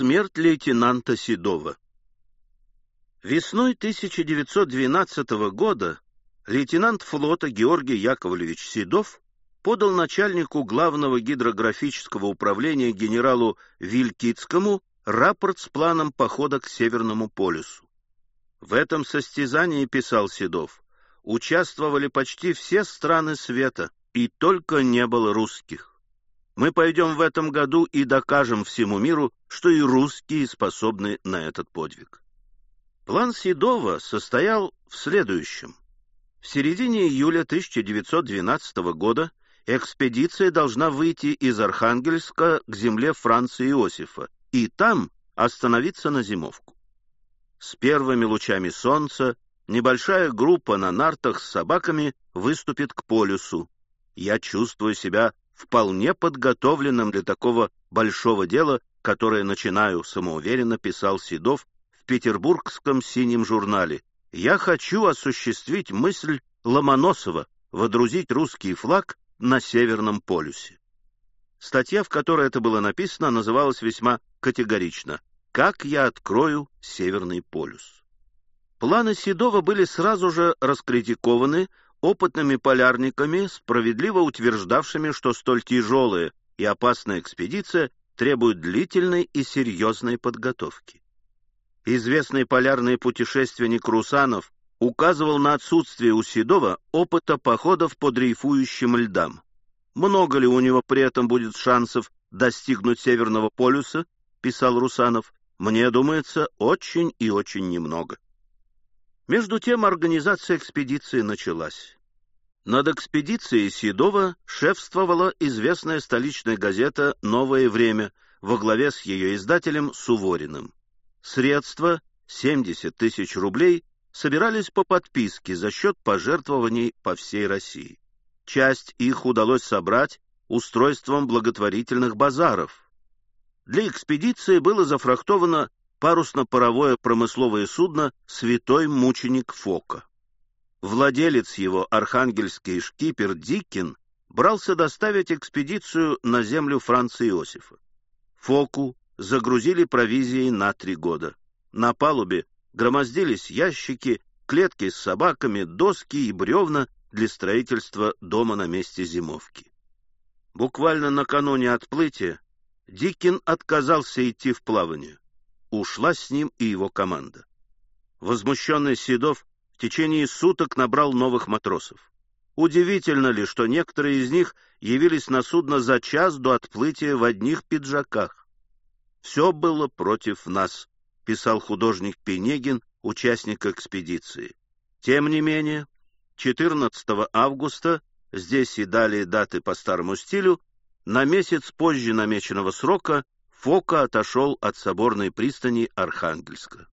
Смерть лейтенанта Седова Весной 1912 года лейтенант флота Георгий Яковлевич Седов подал начальнику главного гидрографического управления генералу Вилькицкому рапорт с планом похода к Северному полюсу. В этом состязании, писал Седов, участвовали почти все страны света, и только не было русских. Мы пойдем в этом году и докажем всему миру, что и русские способны на этот подвиг. План Седова состоял в следующем. В середине июля 1912 года экспедиция должна выйти из Архангельска к земле Франца Иосифа и там остановиться на зимовку. С первыми лучами солнца небольшая группа на нартах с собаками выступит к полюсу. Я чувствую себя вполне подготовленным для такого большого дела, которое начинаю самоуверенно, писал Седов в петербургском синем журнале. «Я хочу осуществить мысль Ломоносова водрузить русский флаг на Северном полюсе». Статья, в которой это было написано, называлась весьма категорично «Как я открою Северный полюс». Планы Седова были сразу же раскритикованы опытными полярниками, справедливо утверждавшими, что столь тяжелая и опасная экспедиция требует длительной и серьезной подготовки. Известный полярный путешественник Русанов указывал на отсутствие у Седова опыта походов по дрейфующим льдам. Много ли у него при этом будет шансов достигнуть Северного полюса, писал Русанов, мне думается, очень и очень немного. Между тем организация экспедиции началась. Над экспедицией Седова шефствовала известная столичная газета «Новое время» во главе с ее издателем Сувориным. Средства, 70 тысяч рублей, собирались по подписке за счет пожертвований по всей России. Часть их удалось собрать устройством благотворительных базаров. Для экспедиции было зафрахтовано парусно-паровое промысловое судно «Святой мученик Фока». Владелец его, архангельский шкипер Диккин, брался доставить экспедицию на землю Франца Иосифа. Фоку загрузили провизией на три года. На палубе громоздились ящики, клетки с собаками, доски и бревна для строительства дома на месте зимовки. Буквально накануне отплытия Диккин отказался идти в плавание ушла с ним и его команда. Возмущенный Седов в течение суток набрал новых матросов. Удивительно ли, что некоторые из них явились на судно за час до отплытия в одних пиджаках? «Все было против нас», — писал художник Пенегин, участник экспедиции. Тем не менее, 14 августа, здесь и далее даты по старому стилю, на месяц позже намеченного срока Фока отошел от соборной пристани Архангельска.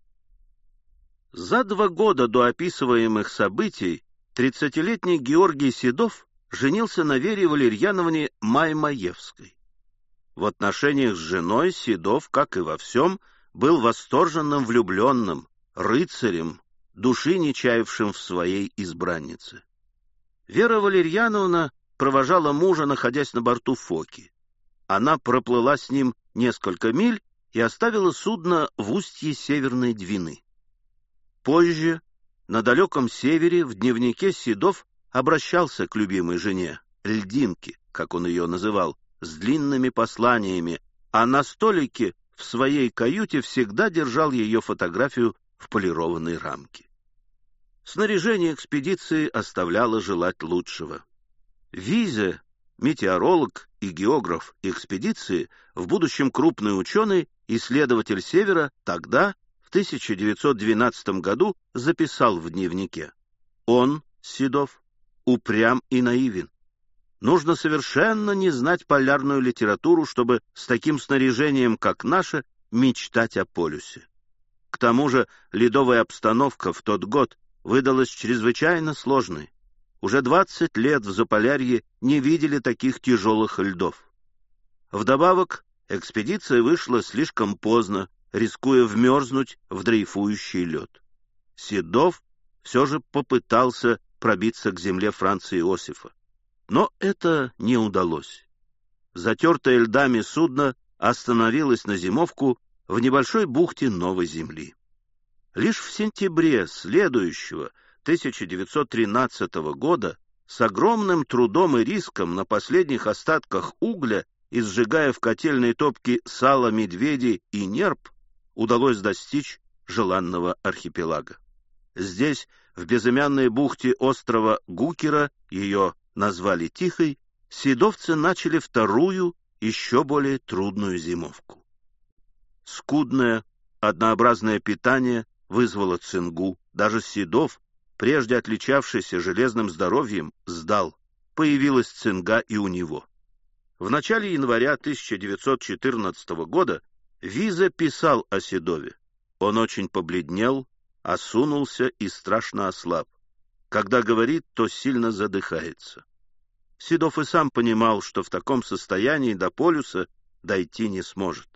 За два года до описываемых событий тридцатилетний Георгий Седов женился на Вере Валерьяновне Маймаевской. В отношениях с женой Седов, как и во всем, был восторженным влюбленным, рыцарем, души не чаявшим в своей избраннице. Вера Валерьяновна провожала мужа, находясь на борту Фоки. Она проплыла с ним несколько миль и оставила судно в устье Северной Двины. Позже, на далеком севере, в дневнике Седов обращался к любимой жене, льдинке, как он ее называл, с длинными посланиями, а на столике в своей каюте всегда держал ее фотографию в полированной рамке. Снаряжение экспедиции оставляло желать лучшего. Визе метеоролог и географ экспедиции, в будущем крупный ученый, исследователь Севера, тогда, в 1912 году, записал в дневнике. Он, Седов, упрям и наивен. Нужно совершенно не знать полярную литературу, чтобы с таким снаряжением, как наше, мечтать о полюсе. К тому же ледовая обстановка в тот год выдалась чрезвычайно сложной. Уже двадцать лет в Заполярье не видели таких тяжелых льдов. Вдобавок, экспедиция вышла слишком поздно, рискуя вмерзнуть в дрейфующий лед. Седов все же попытался пробиться к земле Франца Иосифа. Но это не удалось. Затертое льдами судно остановилось на зимовку в небольшой бухте Новой Земли. Лишь в сентябре следующего, 1913 года, с огромным трудом и риском на последних остатках угля и сжигая в котельной топке сало медведей и нерп, удалось достичь желанного архипелага. Здесь, в безымянной бухте острова Гукера, ее назвали Тихой, седовцы начали вторую, еще более трудную зимовку. Скудное, однообразное питание вызвало цингу, даже Седов, прежде отличавшийся железным здоровьем, сдал. Появилась цинга и у него. В начале января 1914 года Виза писал о Седове. Он очень побледнел, осунулся и страшно ослаб. Когда говорит, то сильно задыхается. Седов и сам понимал, что в таком состоянии до полюса дойти не сможет.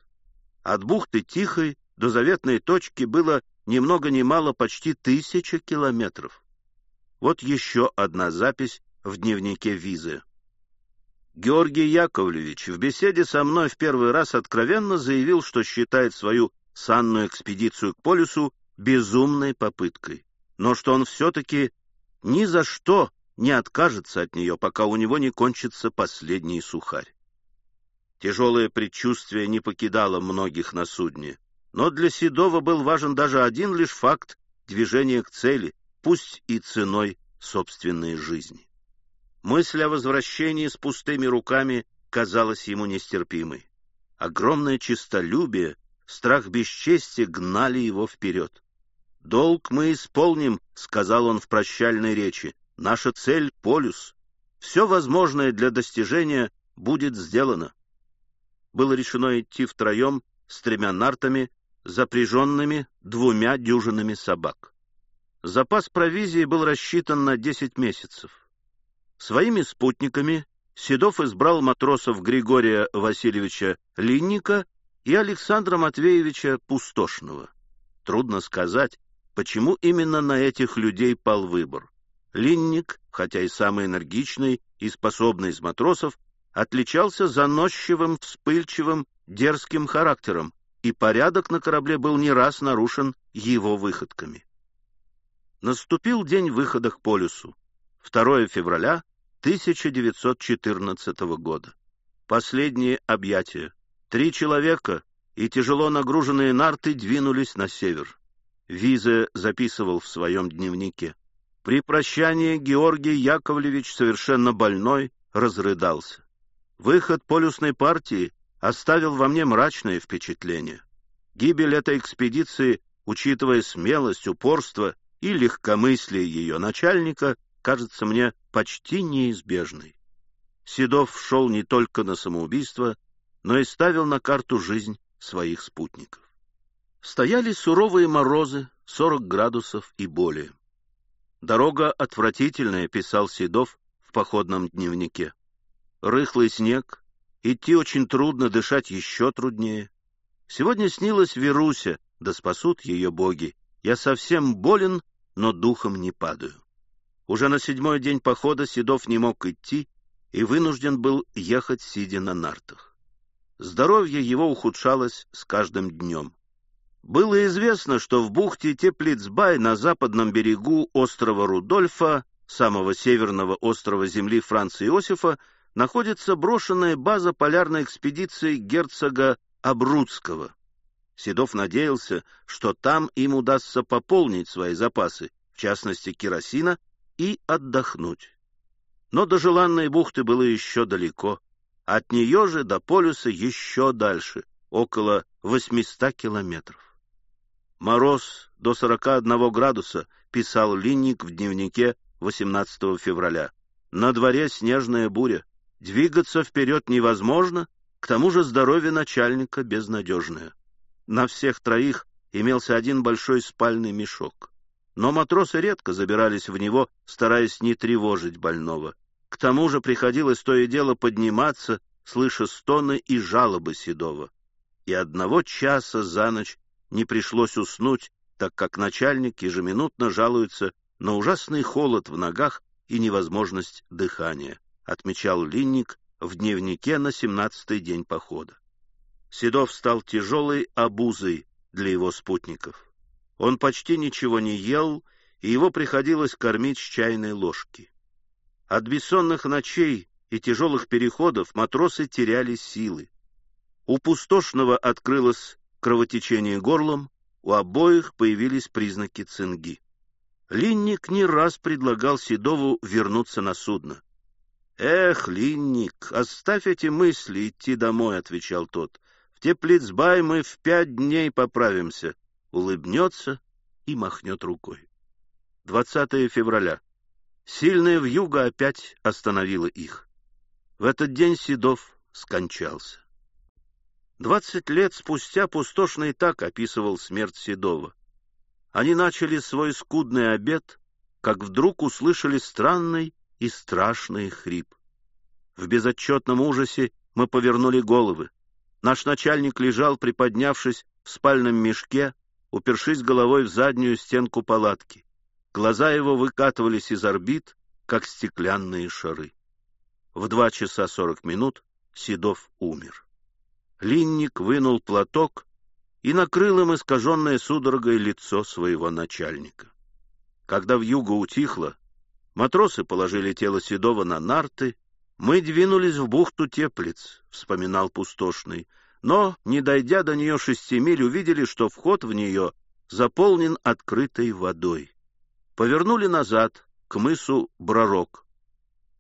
От бухты Тихой до заветной точки было ни много ни мало почти тысяча километров. Вот еще одна запись в дневнике Визы. Георгий Яковлевич в беседе со мной в первый раз откровенно заявил, что считает свою санную экспедицию к полюсу безумной попыткой, но что он все-таки ни за что не откажется от нее, пока у него не кончится последний сухарь. Тяжелое предчувствие не покидало многих на судне, но для Седова был важен даже один лишь факт движения к цели, пусть и ценой собственной жизни. Мысль о возвращении с пустыми руками казалась ему нестерпимой. Огромное честолюбие, страх бесчестия гнали его вперед. «Долг мы исполним», — сказал он в прощальной речи. «Наша цель — полюс. Все возможное для достижения будет сделано». Было решено идти втроем с тремя нартами, запряженными двумя дюжинами собак. Запас провизии был рассчитан на десять месяцев. Своими спутниками Седов избрал матросов Григория Васильевича Линника и Александра Матвеевича Пустошного. Трудно сказать, почему именно на этих людей пал выбор. Линник, хотя и самый энергичный и способный из матросов, отличался заносчивым, вспыльчивым, дерзким характером, и порядок на корабле был не раз нарушен его выходками. Наступил день выхода к полюсу. 2 февраля 1914 года. Последние объятия. Три человека и тяжело нагруженные нарты двинулись на север. Визе записывал в своем дневнике. При прощании Георгий Яковлевич, совершенно больной, разрыдался. Выход полюсной партии оставил во мне мрачное впечатление. Гибель этой экспедиции, учитывая смелость, упорство и легкомыслие ее начальника, кажется мне почти неизбежной. Седов шел не только на самоубийство, но и ставил на карту жизнь своих спутников. Стояли суровые морозы, 40 градусов и более. «Дорога отвратительная», — писал Седов в походном дневнике. «Рыхлый снег, идти очень трудно, дышать еще труднее. Сегодня снилась Веруся, да спасут ее боги. Я совсем болен, но духом не падаю. Уже на седьмой день похода Седов не мог идти и вынужден был ехать, сидя на нартах. Здоровье его ухудшалось с каждым днем. Было известно, что в бухте Теплицбай на западном берегу острова Рудольфа, самого северного острова земли Франца Иосифа, находится брошенная база полярной экспедиции герцога Абрудского. Седов надеялся, что там им удастся пополнить свои запасы, в частности керосина, и отдохнуть. Но до желанной бухты было еще далеко. От нее же до полюса еще дальше, около 800 километров. Мороз до 41 градуса, писал Линник в дневнике 18 февраля. На дворе снежная буря. Двигаться вперед невозможно, к тому же здоровье начальника безнадежное. На всех троих имелся один большой спальный мешок но матросы редко забирались в него, стараясь не тревожить больного. К тому же приходилось то и дело подниматься, слыша стоны и жалобы Седова. И одного часа за ночь не пришлось уснуть, так как начальник ежеминутно жалуется на ужасный холод в ногах и невозможность дыхания, отмечал Линник в дневнике на семнадцатый день похода. Седов стал тяжелой обузой для его спутников. Он почти ничего не ел, и его приходилось кормить с чайной ложки. От бессонных ночей и тяжелых переходов матросы теряли силы. У пустошного открылось кровотечение горлом, у обоих появились признаки цинги. Линник не раз предлагал Седову вернуться на судно. «Эх, Линник, оставь эти мысли, идти домой», — отвечал тот. «В Теплицбай мы в пять дней поправимся», — улыбнется и махнет рукой. 20 февраля. Сильная вьюга опять остановила их. В этот день Седов скончался. Двадцать лет спустя Пустошный так описывал смерть Седова. Они начали свой скудный обед, как вдруг услышали странный и страшный хрип. В безотчетном ужасе мы повернули головы. Наш начальник лежал, приподнявшись в спальном мешке, упершись головой в заднюю стенку палатки. Глаза его выкатывались из орбит, как стеклянные шары. В два часа сорок минут Седов умер. Линник вынул платок и накрыл им искаженное судорогой лицо своего начальника. Когда вьюга утихла, матросы положили тело Седова на нарты, мы двинулись в бухту Теплиц, вспоминал пустошный, но, не дойдя до нее шести миль, увидели, что вход в нее заполнен открытой водой. Повернули назад, к мысу Бророк.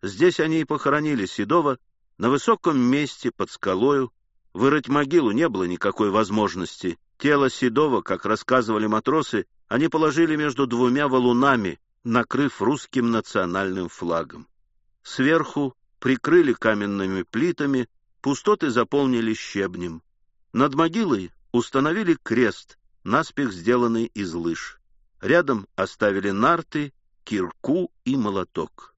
Здесь они и похоронили Седова на высоком месте под скалою, Вырыть могилу не было никакой возможности. Тело Седова, как рассказывали матросы, они положили между двумя валунами, накрыв русским национальным флагом. Сверху прикрыли каменными плитами, пустоты заполнили щебнем. Над могилой установили крест, наспех сделанный из лыж. Рядом оставили нарты, кирку и молоток.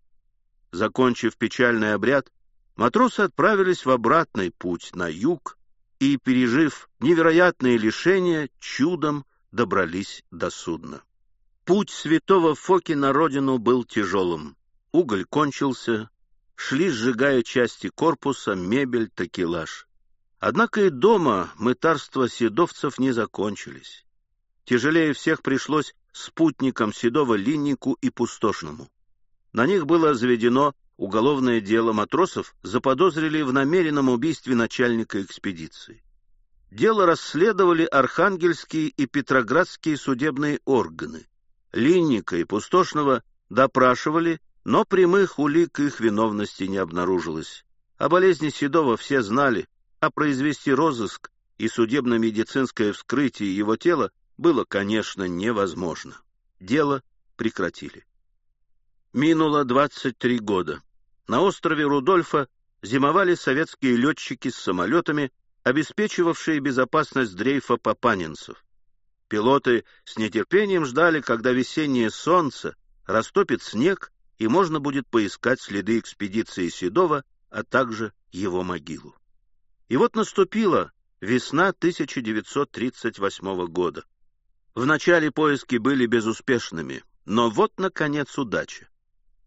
Закончив печальный обряд, матросы отправились в обратный путь на юг и, пережив невероятные лишения, чудом добрались до судна. Путь святого Фоки на родину был тяжелым. Уголь кончился, шли, сжигая части корпуса, мебель, такелаж. Однако и дома мытарства седовцев не закончились. Тяжелее всех пришлось спутникам Седова Линнику и Пустошному. На них было заведено уголовное дело матросов заподозрили в намеренном убийстве начальника экспедиции. Дело расследовали архангельские и петроградские судебные органы. Линника и Пустошного допрашивали, но прямых улик их виновности не обнаружилось. О болезни Седова все знали, а произвести розыск и судебно-медицинское вскрытие его тела было, конечно, невозможно. Дело прекратили. Минуло 23 года. На острове Рудольфа зимовали советские летчики с самолетами, обеспечивавшие безопасность дрейфа папанинцев. Пилоты с нетерпением ждали, когда весеннее солнце растопит снег, и можно будет поискать следы экспедиции Седова, а также его могилу. И вот наступила весна 1938 года. Вначале поиски были безуспешными, но вот, наконец, удача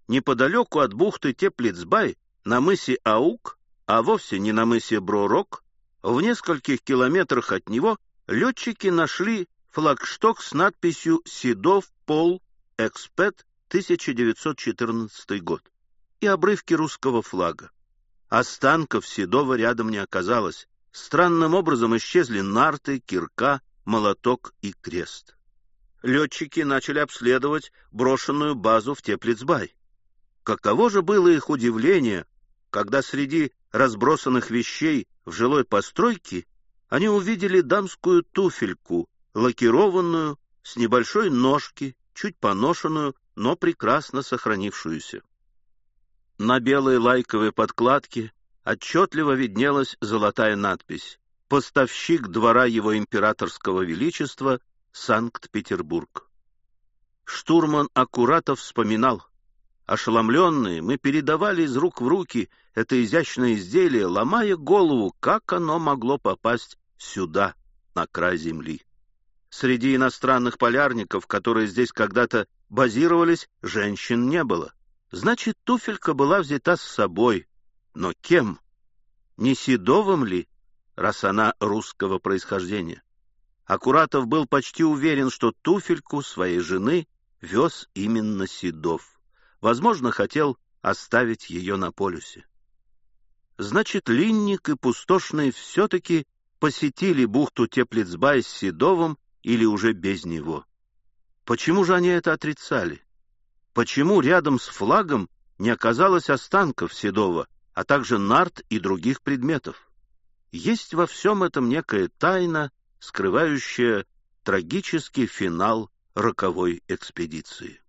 неподалеку от бухты Теплицбай, на мысе Аук, а вовсе не на мысе Бророк, в нескольких километрах от него летчики нашли флагшток с надписью «Седов Пол Экспет 1914 год» и обрывки русского флага. Останков Седова рядом не оказалось. Странным образом исчезли нарты, кирка, молоток и крест. Летчики начали обследовать брошенную базу в Теплицбай. Каково же было их удивление, когда среди разбросанных вещей в жилой постройке они увидели дамскую туфельку, лакированную, с небольшой ножки, чуть поношенную, но прекрасно сохранившуюся. На белой лайковой подкладке отчетливо виднелась золотая надпись «Поставщик двора его императорского величества Санкт-Петербург». Штурман Аккуратов вспоминал, Ошеломленные, мы передавали из рук в руки это изящное изделие, ломая голову, как оно могло попасть сюда, на край земли. Среди иностранных полярников, которые здесь когда-то базировались, женщин не было. Значит, туфелька была взята с собой. Но кем? Не Седовым ли? раз она русского происхождения. Акуратов был почти уверен, что туфельку своей жены вез именно Седов. Возможно, хотел оставить ее на полюсе. Значит, Линник и Пустошный все-таки посетили бухту Теплицбай с Седовым или уже без него. Почему же они это отрицали? Почему рядом с флагом не оказалось останков Седова, а также нарт и других предметов? Есть во всем этом некая тайна, скрывающая трагический финал роковой экспедиции.